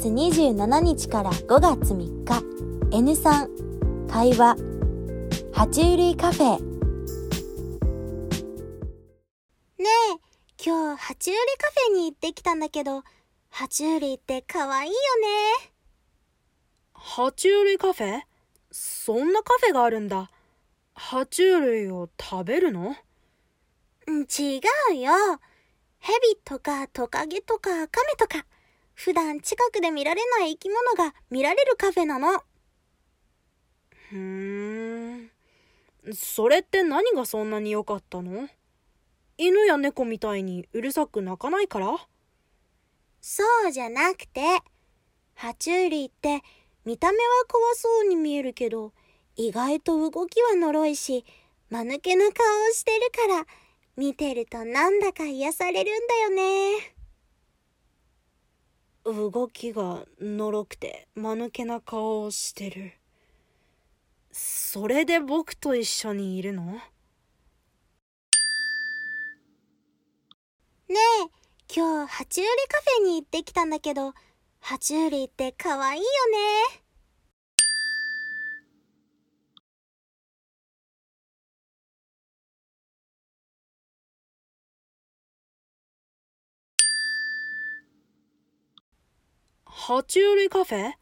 月27日から5月3日。N3 会話。爬虫類カフェ。ねえ、今日爬虫類カフェに行ってきたんだけど、爬虫類って可愛いよね。爬虫類カフェ？そんなカフェがあるんだ。爬虫類を食べるの？うん違うよ。ヘビとかトカゲとかカメとか、普段近くで見られない生き物が見られるカフェなの。ふーん。それって何がそんなに良かったの？犬や猫みたいにうるさく鳴かないから？そうじゃなくて、爬虫類って見た目は怖そうに見えるけど、意外と動きは呪いし、間抜けな顔をしてるから、見てるとなんだか癒されるんだよね。動きがのろくて間抜けな顔をしてる。それで僕と一緒にいるの？ねえ、今日爬虫類カフェに行ってきたんだけど、爬虫類って可愛いよね。爬虫類カフェ？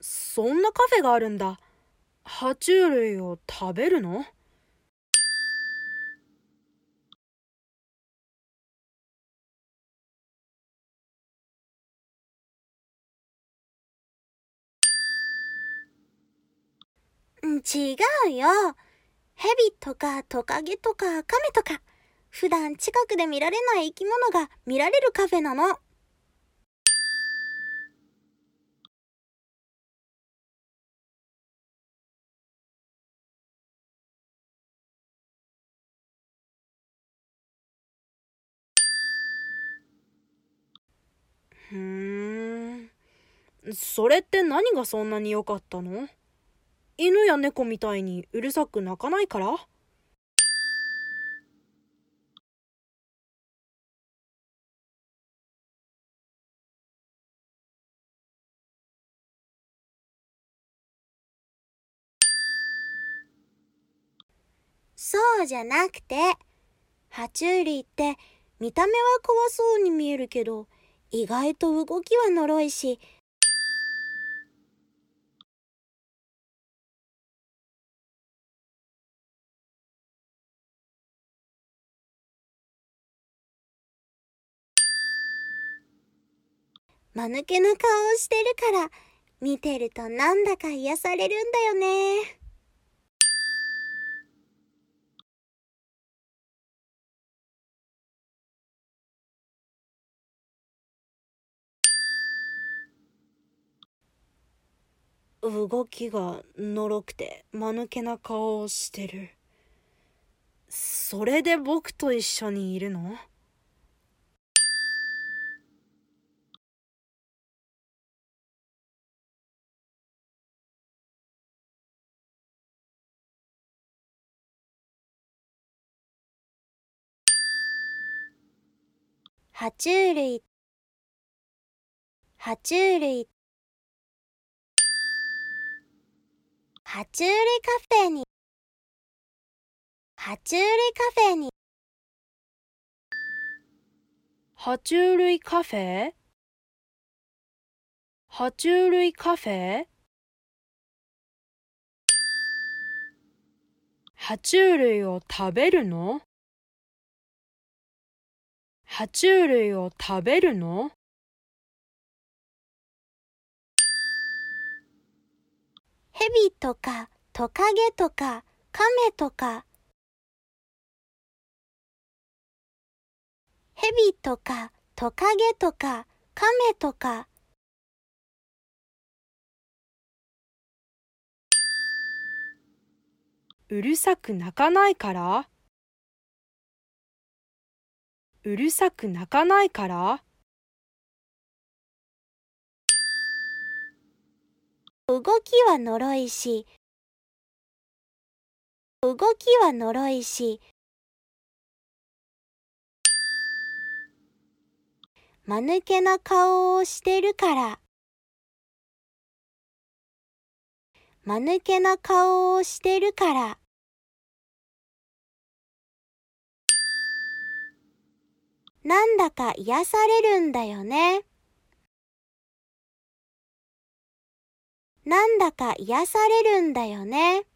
そんなカフェがあるんだ。爬虫類を食べるの？違うよ。ヘビとかトカゲとかカメとか、普段近くで見られない生き物が見られるカフェなの。ふーん。それって何がそんなに良かったの？犬や猫みたいにうるさく鳴かないから？そうじゃなくて、爬虫類って見た目は怖そうに見えるけど、意外と動きは呪いし、間抜けな顔をしてるから、見てるとなんだか癒されるんだよね。動きがのろくて間抜けな顔をしてる。それで僕と一緒にいるの？爬虫類。爬虫類。爬虫類カフェに。爬虫類カフェに。爬虫類カフェ？爬虫類カフェ？爬虫類を食べるの？爬虫類を食べるの？ヘビとかトカゲとかカメとか。ヘビとかトカゲとかカメとか。うるさく鳴かないから？うるさく鳴かないから？動きは呪いし動きは呪いし間抜けな顔をしてるから間抜けな顔をしてるからなんだか癒されるんだよね。なんだか癒されるんだよね。